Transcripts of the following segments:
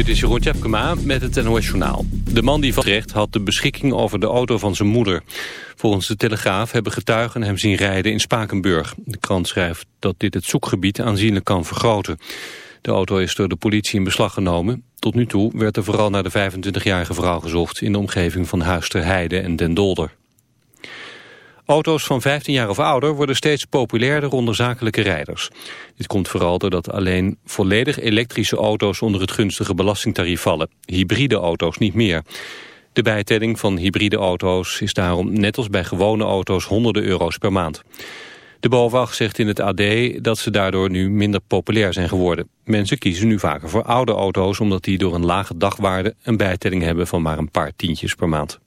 Dit is Jeroen Tjepkema met het NOS Journaal. De man die vastrecht had de beschikking over de auto van zijn moeder. Volgens de Telegraaf hebben getuigen hem zien rijden in Spakenburg. De krant schrijft dat dit het zoekgebied aanzienlijk kan vergroten. De auto is door de politie in beslag genomen. Tot nu toe werd er vooral naar de 25-jarige vrouw gezocht... in de omgeving van Huisterheide en Den Dolder. Auto's van 15 jaar of ouder worden steeds populairder onder zakelijke rijders. Dit komt vooral doordat alleen volledig elektrische auto's onder het gunstige belastingtarief vallen. Hybride auto's niet meer. De bijtelling van hybride auto's is daarom net als bij gewone auto's honderden euro's per maand. De BOVAG zegt in het AD dat ze daardoor nu minder populair zijn geworden. Mensen kiezen nu vaker voor oude auto's omdat die door een lage dagwaarde een bijtelling hebben van maar een paar tientjes per maand.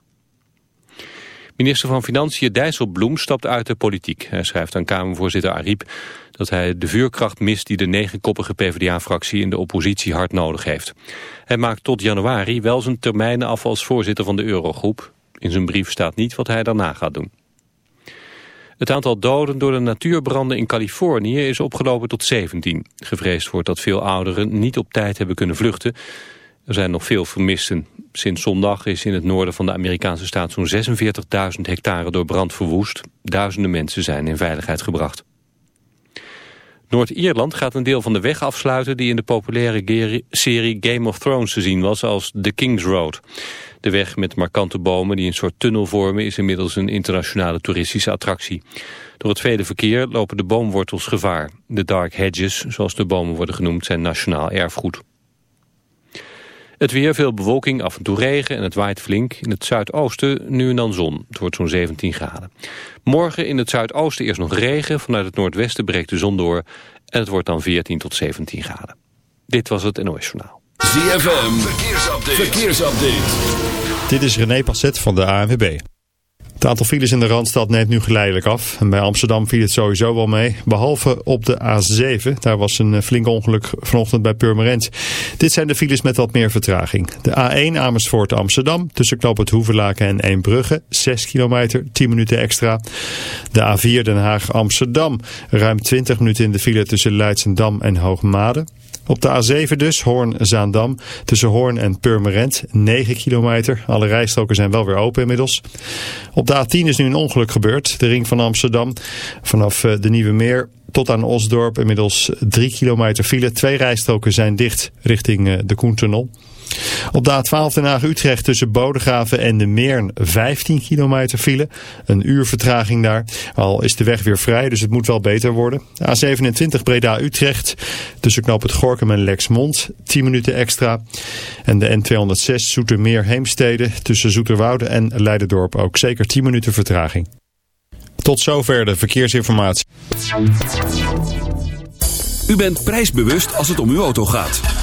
Minister van Financiën Dijsselbloem stapt uit de politiek. Hij schrijft aan Kamervoorzitter Ariep dat hij de vuurkracht mist die de negenkoppige PvdA-fractie in de oppositie hard nodig heeft. Hij maakt tot januari wel zijn termijnen af als voorzitter van de Eurogroep. In zijn brief staat niet wat hij daarna gaat doen. Het aantal doden door de natuurbranden in Californië is opgelopen tot 17. Gevreesd wordt dat veel ouderen niet op tijd hebben kunnen vluchten. Er zijn nog veel vermisten. Sinds zondag is in het noorden van de Amerikaanse staat zo'n 46.000 hectare door brand verwoest. Duizenden mensen zijn in veiligheid gebracht. Noord-Ierland gaat een deel van de weg afsluiten die in de populaire serie Game of Thrones te zien was als The King's Road. De weg met markante bomen die een soort tunnel vormen is inmiddels een internationale toeristische attractie. Door het vele verkeer lopen de boomwortels gevaar. De dark hedges, zoals de bomen worden genoemd, zijn nationaal erfgoed. Het weer, veel bewolking, af en toe regen en het waait flink. In het zuidoosten nu en dan zon. Het wordt zo'n 17 graden. Morgen in het zuidoosten eerst nog regen. Vanuit het noordwesten breekt de zon door. En het wordt dan 14 tot 17 graden. Dit was het NOS Journaal. ZFM, verkeersupdate. verkeersupdate. Dit is René Passet van de ANWB. Het aantal files in de Randstad neemt nu geleidelijk af. En bij Amsterdam viel het sowieso wel mee. Behalve op de A7. Daar was een eh, flink ongeluk vanochtend bij Purmerend. Dit zijn de files met wat meer vertraging. De A1 Amersfoort Amsterdam. Tussen Knoop het Hoevelaken en Eembrugge. 6 kilometer, 10 minuten extra. De A4 Den Haag Amsterdam. Ruim 20 minuten in de file tussen Leidsendam en Hoogmade. Op de A7 dus, Hoorn-Zaandam, tussen Hoorn en Purmerend, 9 kilometer. Alle rijstroken zijn wel weer open inmiddels. Op de A10 is nu een ongeluk gebeurd, de ring van Amsterdam. Vanaf eh, de Nieuwe Meer tot aan Osdorp inmiddels 3 kilometer file. Twee rijstroken zijn dicht richting eh, de Koentunnel. Op de A12 Den Haag-Utrecht tussen Bodegraven en de Meern 15 kilometer file. Een uur vertraging daar. Al is de weg weer vrij, dus het moet wel beter worden. A27 Breda-Utrecht tussen Knoop het Gorkum en Lexmond 10 minuten extra. En de N206 Zoetermeer-Heemstede tussen Zoeterwoude en Leidendorp ook zeker 10 minuten vertraging. Tot zover de verkeersinformatie. U bent prijsbewust als het om uw auto gaat.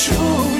树。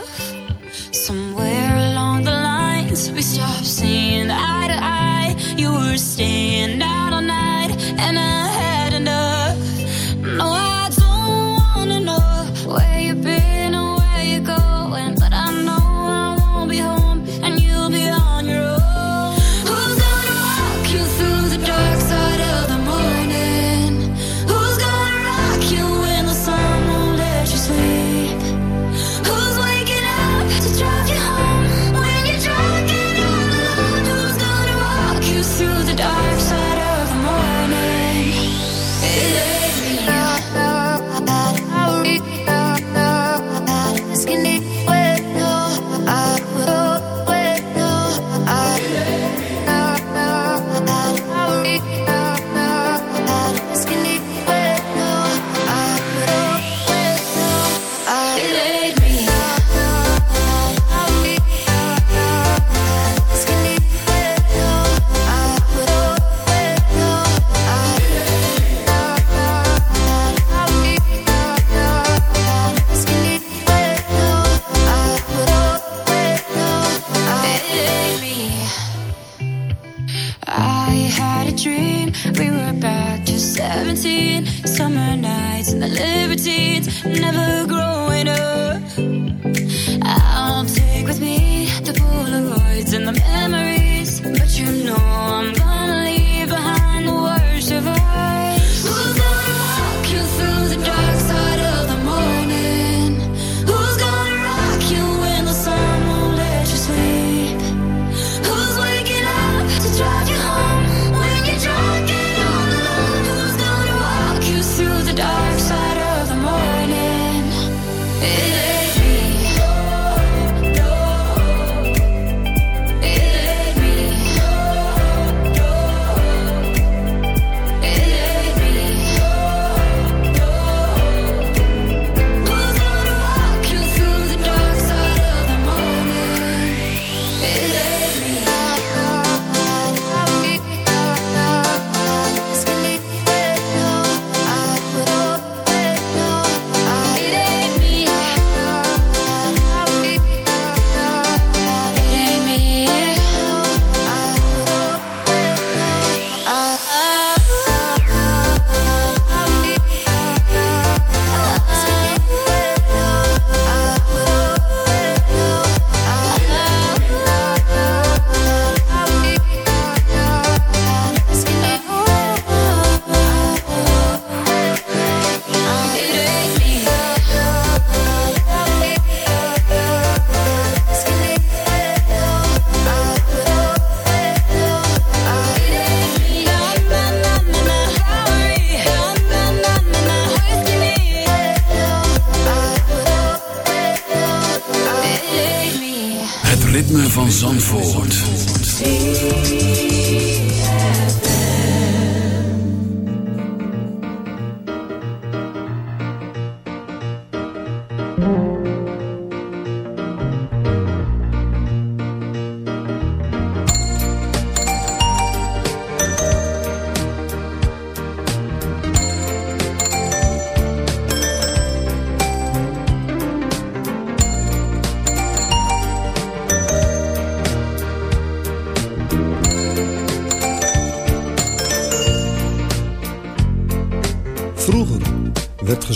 van Zandvoort.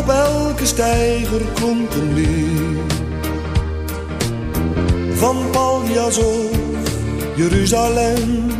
op elke steiger klonk een lied. Van Paljas Jeruzalem.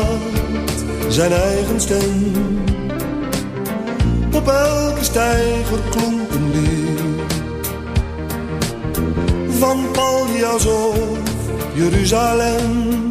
zijn eigen stem op elke stijger klonk een. Van Paljas of Jeruzalem.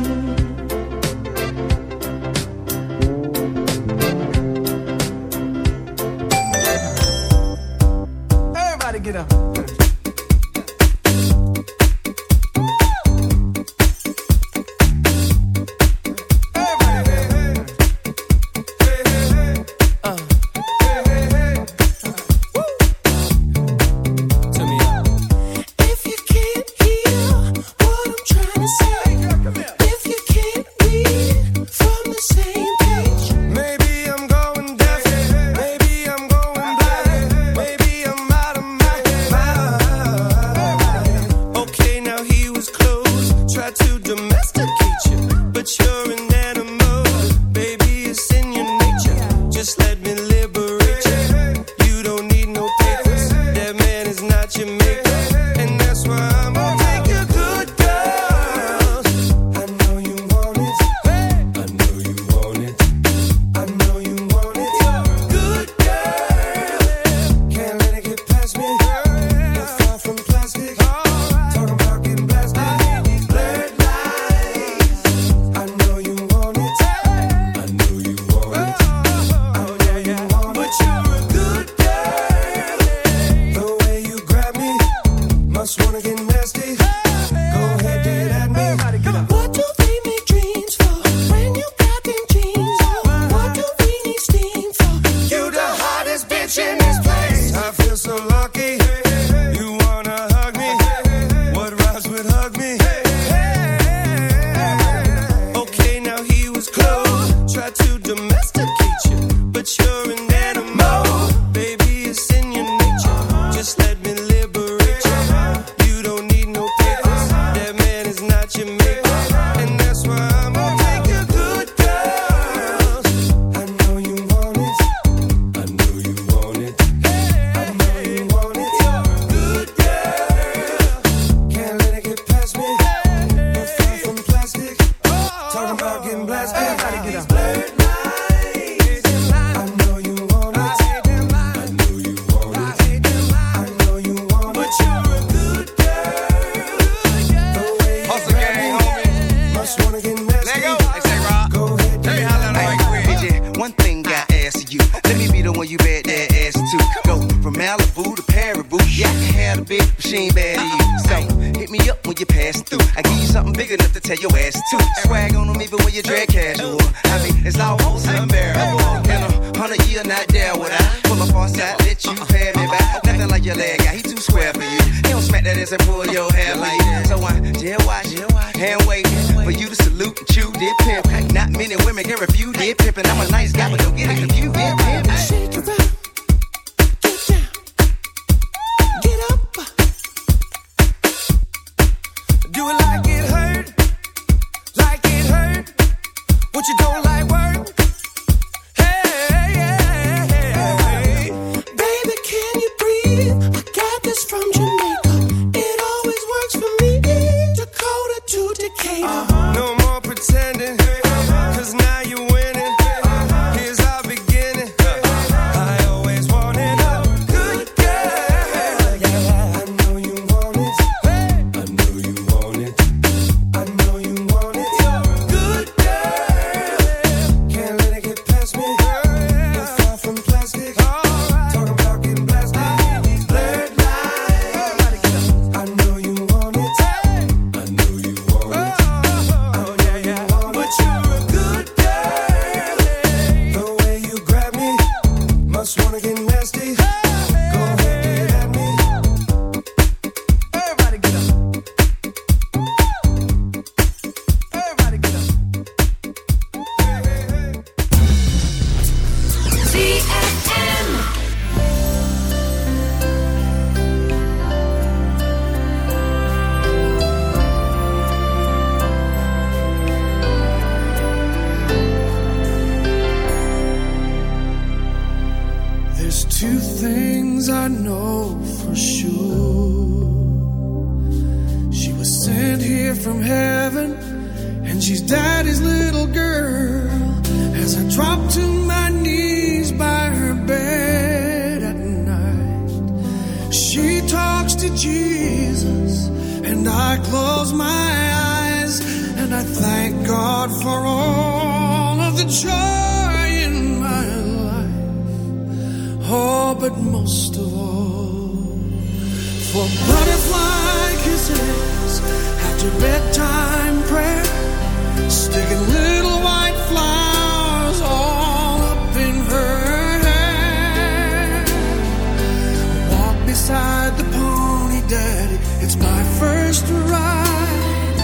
Beside the pony, daddy. It's my first ride.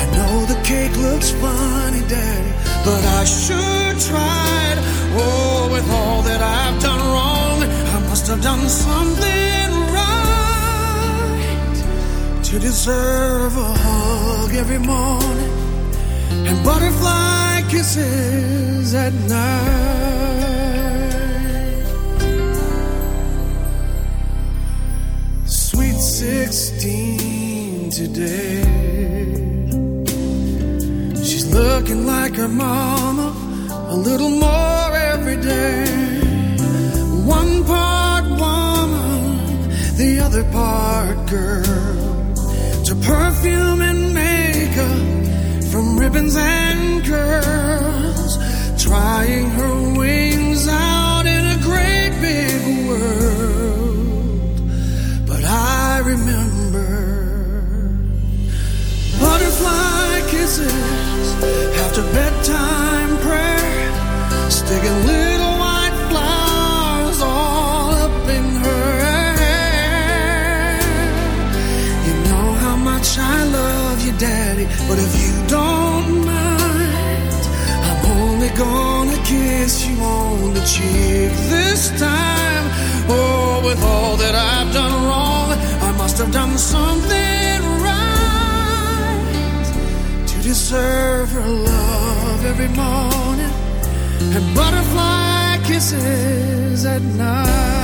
I know the cake looks funny, daddy, but I sure tried. Oh, with all that I've done wrong, I must have done something right to deserve a hug every morning and butterfly kisses at night. 16 today. She's looking like her mama a little more every day. One part woman, the other part girl. To perfume and makeup, from ribbons and curls. Trying her wings out in a great big world. Remember butterfly kisses after bedtime prayer, sticking little white flowers all up in her hair. You know how much I love you, Daddy, but if you don't mind, I'm only gonna kiss you on the cheek this time. Oh, with all that I've done must have done something right to deserve her love every morning and butterfly kisses at night.